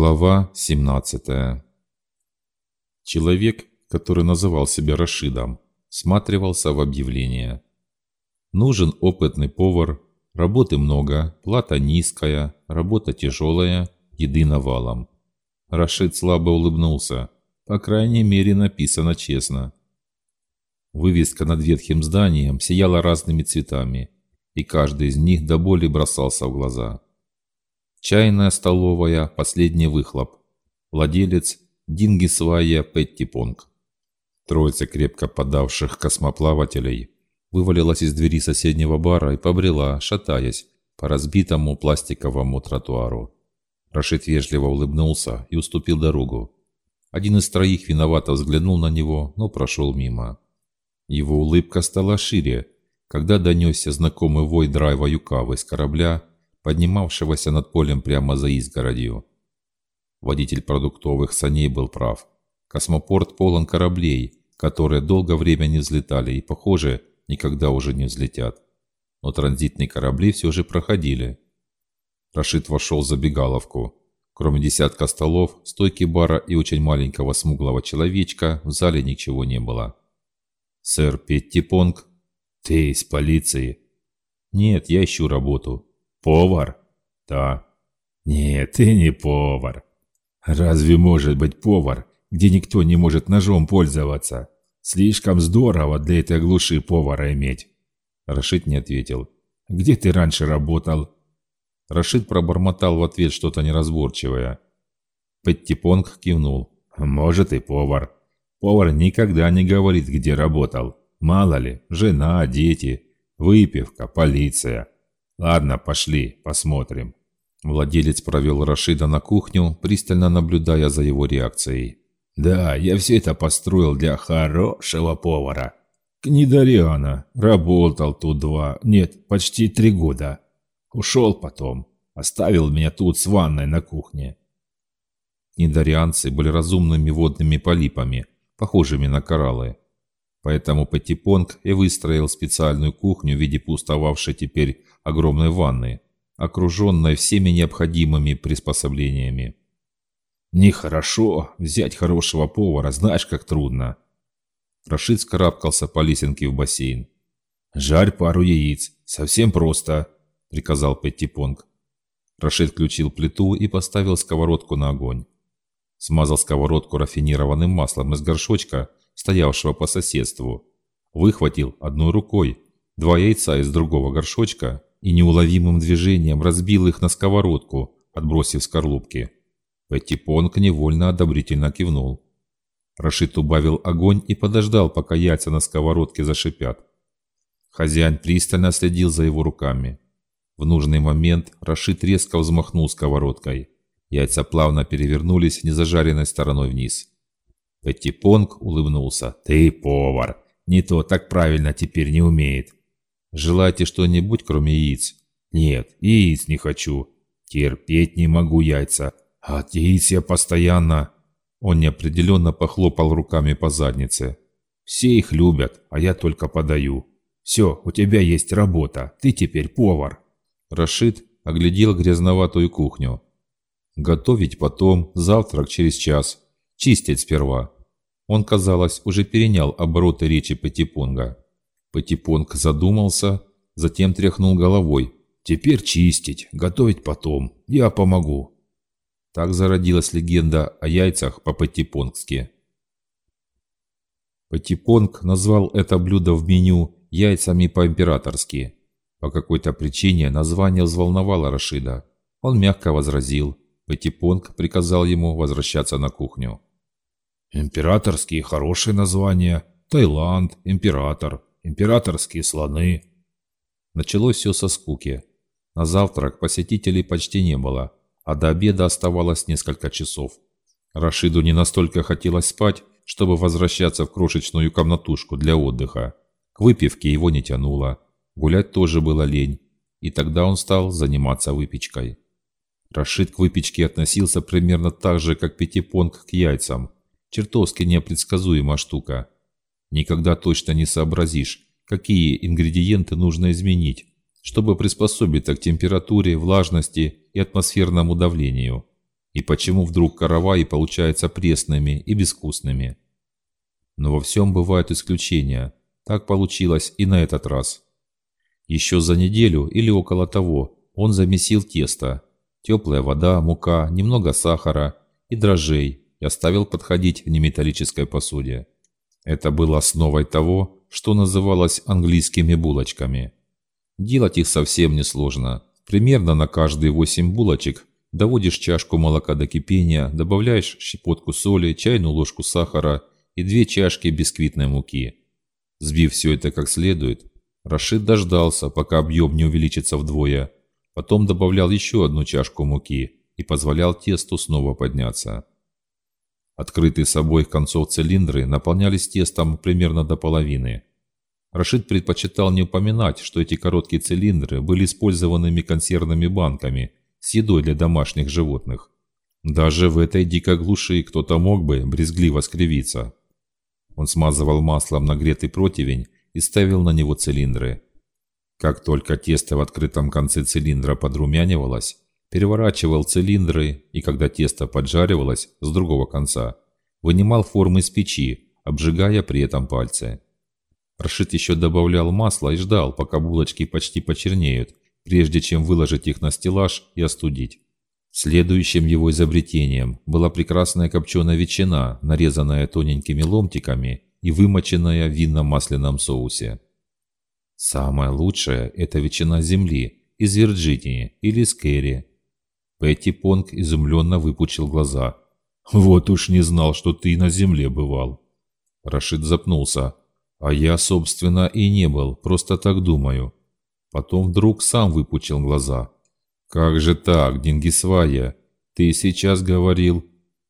Глава 17 Человек, который называл себя Рашидом, всматривался в объявление. Нужен опытный повар, работы много, плата низкая, работа тяжелая, еды навалом. Рашид слабо улыбнулся. По крайней мере, написано честно. Вывеска над ветхим зданием сияла разными цветами, и каждый из них до боли бросался в глаза. Чайная столовая, последний выхлоп. Владелец Дингисвая Петтипонг. Троица крепко подавших космоплавателей вывалилась из двери соседнего бара и побрела, шатаясь, по разбитому пластиковому тротуару. Рашид вежливо улыбнулся и уступил дорогу. Один из троих виновато взглянул на него, но прошел мимо. Его улыбка стала шире, когда донесся знакомый вой драйва Юкавы с корабля, поднимавшегося над полем прямо за изгородью. Водитель продуктовых саней был прав. Космопорт полон кораблей, которые долгое время не взлетали и, похоже, никогда уже не взлетят. Но транзитные корабли все же проходили. Рашид вошел в забегаловку. Кроме десятка столов, стойки бара и очень маленького смуглого человечка, в зале ничего не было. «Сэр Петтипонг?» «Ты из полиции?» «Нет, я ищу работу». «Повар?» «Да». «Нет, ты не повар». «Разве может быть повар, где никто не может ножом пользоваться? Слишком здорово для этой глуши повара иметь». Рашид не ответил. «Где ты раньше работал?» Рашид пробормотал в ответ что-то неразборчивое. Петтипонг кивнул. «Может и повар. Повар никогда не говорит, где работал. Мало ли, жена, дети, выпивка, полиция. Ладно, пошли, посмотрим. Владелец провел Рашида на кухню, пристально наблюдая за его реакцией. «Да, я все это построил для хорошего повара. Книдариана. Работал тут два, нет, почти три года. Ушел потом. Оставил меня тут с ванной на кухне». Книдарианцы были разумными водными полипами – похожими на кораллы. Поэтому Патипонг и выстроил специальную кухню в виде пустовавшей теперь огромной ванны, окруженной всеми необходимыми приспособлениями. «Нехорошо взять хорошего повара, знаешь, как трудно». Рашид скарабкался по лесенке в бассейн. «Жарь пару яиц, совсем просто», — приказал Петтипонг. Рашид включил плиту и поставил сковородку на огонь. Смазал сковородку рафинированным маслом из горшочка, стоявшего по соседству. Выхватил одной рукой два яйца из другого горшочка и неуловимым движением разбил их на сковородку, отбросив скорлупки. Петтипонг невольно одобрительно кивнул. Рашид убавил огонь и подождал, пока яйца на сковородке зашипят. Хозяин пристально следил за его руками. В нужный момент Рашид резко взмахнул сковородкой. Яйца плавно перевернулись незажаренной стороной вниз. Петтипонг улыбнулся. «Ты повар! Не то так правильно теперь не умеет!» «Желаете что-нибудь, кроме яиц?» «Нет, яиц не хочу. Терпеть не могу яйца. А от яиц я постоянно...» Он неопределенно похлопал руками по заднице. «Все их любят, а я только подаю. Все, у тебя есть работа, ты теперь повар». Рашид оглядел грязноватую кухню. Готовить потом, завтрак через час. Чистить сперва. Он, казалось, уже перенял обороты речи Патипонга. Патипонг задумался, затем тряхнул головой. «Теперь чистить, готовить потом. Я помогу». Так зародилась легенда о яйцах по-патипонгски. Патипонг назвал это блюдо в меню яйцами по-императорски. По какой-то причине название взволновало Рашида. Он мягко возразил – Петипонг приказал ему возвращаться на кухню. «Императорские хорошие названия. Таиланд, император, императорские слоны». Началось все со скуки. На завтрак посетителей почти не было, а до обеда оставалось несколько часов. Рашиду не настолько хотелось спать, чтобы возвращаться в крошечную комнатушку для отдыха. К выпивке его не тянуло. Гулять тоже было лень. И тогда он стал заниматься выпечкой. Рашид к выпечке относился примерно так же, как пятипонг к яйцам. Чертовски непредсказуемая штука. Никогда точно не сообразишь, какие ингредиенты нужно изменить, чтобы приспособиться к температуре, влажности и атмосферному давлению. И почему вдруг караваи получаются пресными и безвкусными? Но во всем бывают исключения. Так получилось и на этот раз. Еще за неделю или около того он замесил тесто. Теплая вода, мука, немного сахара и дрожжей и оставил подходить неметаллической посуде. Это было основой того, что называлось английскими булочками. Делать их совсем несложно. Примерно на каждые 8 булочек доводишь чашку молока до кипения, добавляешь щепотку соли, чайную ложку сахара и две чашки бисквитной муки. Сбив все это как следует, Рашид дождался, пока объем не увеличится вдвое, потом добавлял еще одну чашку муки и позволял тесту снова подняться. Открытые с обоих концов цилиндры наполнялись тестом примерно до половины. Рашид предпочитал не упоминать, что эти короткие цилиндры были использованными консервными банками с едой для домашних животных. Даже в этой дикой глуши кто-то мог бы брезгливо скривиться. Он смазывал маслом нагретый противень и ставил на него цилиндры. Как только тесто в открытом конце цилиндра подрумянивалось, переворачивал цилиндры и, когда тесто поджаривалось с другого конца, вынимал формы из печи, обжигая при этом пальцы. Рашид еще добавлял масло и ждал, пока булочки почти почернеют, прежде чем выложить их на стеллаж и остудить. Следующим его изобретением была прекрасная копченая ветчина, нарезанная тоненькими ломтиками и вымоченная в винно-масляном соусе. Самое лучшее – это ветчина земли, из Вирджинии или из Керри. Петти Понг изумленно выпучил глаза. «Вот уж не знал, что ты на земле бывал». Рашид запнулся. «А я, собственно, и не был, просто так думаю». Потом вдруг сам выпучил глаза. «Как же так, Дингисвая? Ты сейчас говорил...»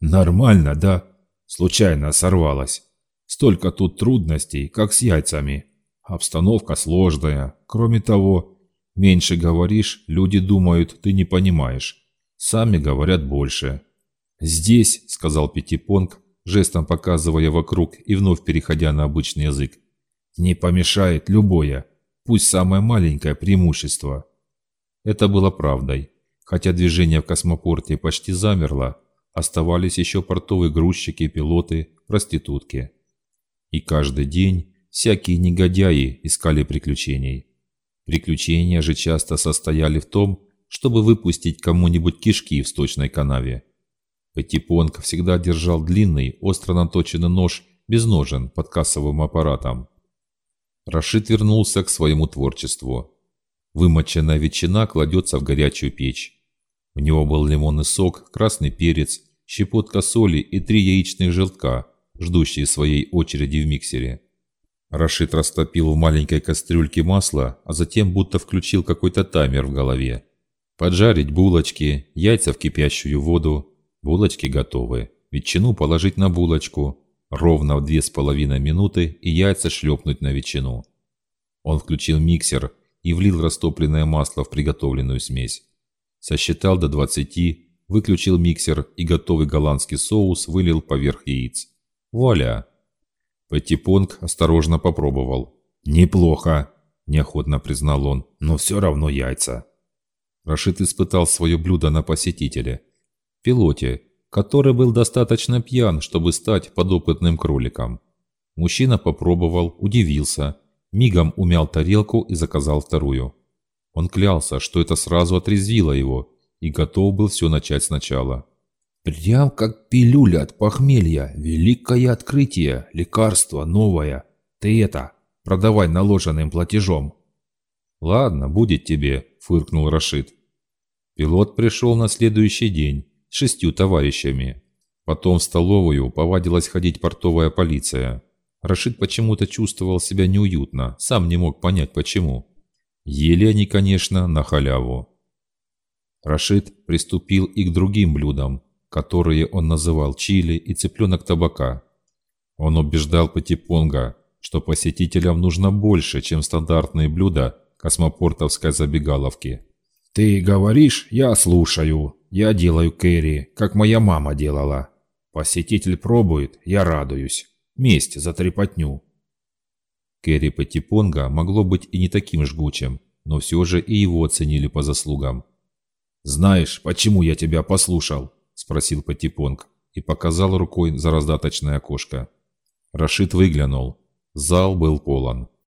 «Нормально, да?» Случайно сорвалась. Столько тут трудностей, как с яйцами. Обстановка сложная. Кроме того, меньше говоришь, люди думают, ты не понимаешь. Сами говорят больше. «Здесь», — сказал Пятипонг, жестом показывая вокруг и вновь переходя на обычный язык, «не помешает любое, пусть самое маленькое преимущество». Это было правдой. Хотя движение в космопорте почти замерло, оставались еще портовые грузчики, пилоты, проститутки. И каждый день всякие негодяи искали приключений. Приключения же часто состояли в том, чтобы выпустить кому-нибудь кишки в сточной канаве. Патипонг всегда держал длинный, остро наточенный нож без ножен под кассовым аппаратом. Рашид вернулся к своему творчеству. Вымоченная ветчина кладется в горячую печь. У него был лимонный сок, красный перец, щепотка соли и три яичных желтка, ждущие своей очереди в миксере. Рашид растопил в маленькой кастрюльке масло, а затем будто включил какой-то таймер в голове. Поджарить булочки, яйца в кипящую воду. Булочки готовы. Ветчину положить на булочку. Ровно в две с половиной минуты и яйца шлепнуть на ветчину. Он включил миксер и влил растопленное масло в приготовленную смесь. Сосчитал до 20, выключил миксер и готовый голландский соус вылил поверх яиц. Вуаля! Петтипонг осторожно попробовал. «Неплохо», – неохотно признал он, – «но все равно яйца». Рашид испытал свое блюдо на посетителе. Пилоте, который был достаточно пьян, чтобы стать подопытным кроликом. Мужчина попробовал, удивился, мигом умял тарелку и заказал вторую. Он клялся, что это сразу отрезвило его, и готов был все начать сначала. «Прям как пилюля от похмелья, великое открытие, лекарство новое. Ты это, продавай наложенным платежом». «Ладно, будет тебе», – фыркнул Рашид. Пилот пришел на следующий день с шестью товарищами. Потом в столовую повадилась ходить портовая полиция. Рашид почему-то чувствовал себя неуютно, сам не мог понять почему. Ели они, конечно, на халяву. Рашид приступил и к другим блюдам, которые он называл чили и цыпленок табака. Он убеждал Патипонга, что посетителям нужно больше, чем стандартные блюда космопортовской забегаловки. «Ты говоришь, я слушаю. Я делаю кэрри, как моя мама делала. Посетитель пробует, я радуюсь. Месть за трепотню. Кэрри Патипонга могло быть и не таким жгучим, но все же и его оценили по заслугам. «Знаешь, почему я тебя послушал?» – спросил Патипонг и показал рукой за раздаточное окошко. Рашид выглянул. Зал был полон.